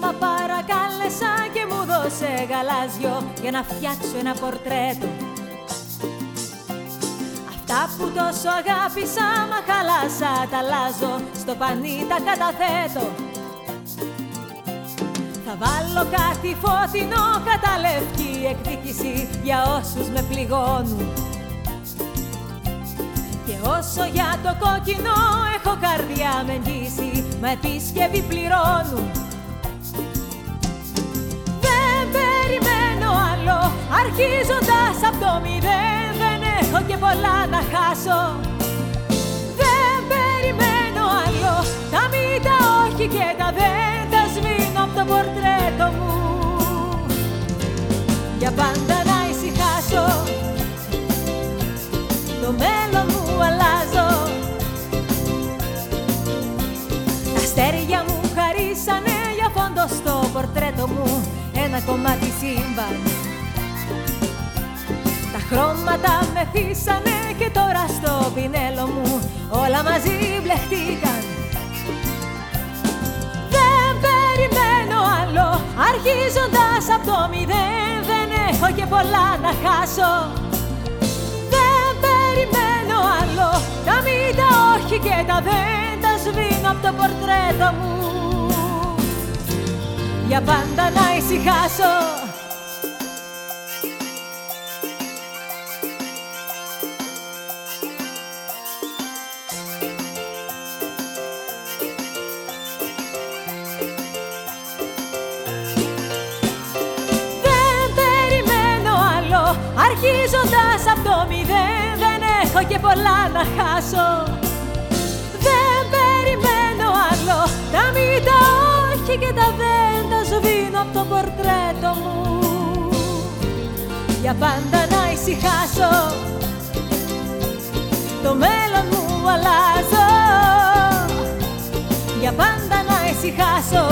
παπά παρακάλεσα και μου δώσε γαλάζιο για να φτιάξω ένα πορτρέτο. Αυτά που τόσο αγάπησα μα χαλάσα τα αλλάζω στο πανί τα καταθέτω. Θα βάλω κάτι φωτεινό κατά λευκή εκδίκηση για όσους με πληγώνουν. Και όσο για το κόκκινο έχω καρδιά με εγγύηση Μα επίσκευη πληρώνουν αρχίζοντας από το μηδέν Δεν έχω και πολλά να χάσω. Δεν περιμένω άλλο τα μη τα όχι και τα δεν το πορτρέτο μου. Για πάντα να ησυχάσω το μέλλον μου αλλάζω. Τα αστέρια μου χαρίσανε για φόντο στο πορτρέτο μου ένα κομμάτι σύμπαν χρώματα με θύσανε και τώρα στο πινέλο μου όλα μαζί μπλεχτήκαν. Αρχίζοντας από το μηδέν δεν έχω και πολλά να χάσω. Δεν περιμένω άλλο τα μη τα όχι και τα δεν τα σβήνω από το πορτρέτο μου. Για πάντα να ησυχάσω Αρχίζοντας από το μηδέν δεν έχω και πολλά να χάσω. Δεν περιμένω άλλο τα μη τα όχι και τα δεν τα σβήνω από το πορτρέτο μου. Για πάντα να ησυχάσω το μέλλον μου αλλάζω. Για πάντα να ησυχάσω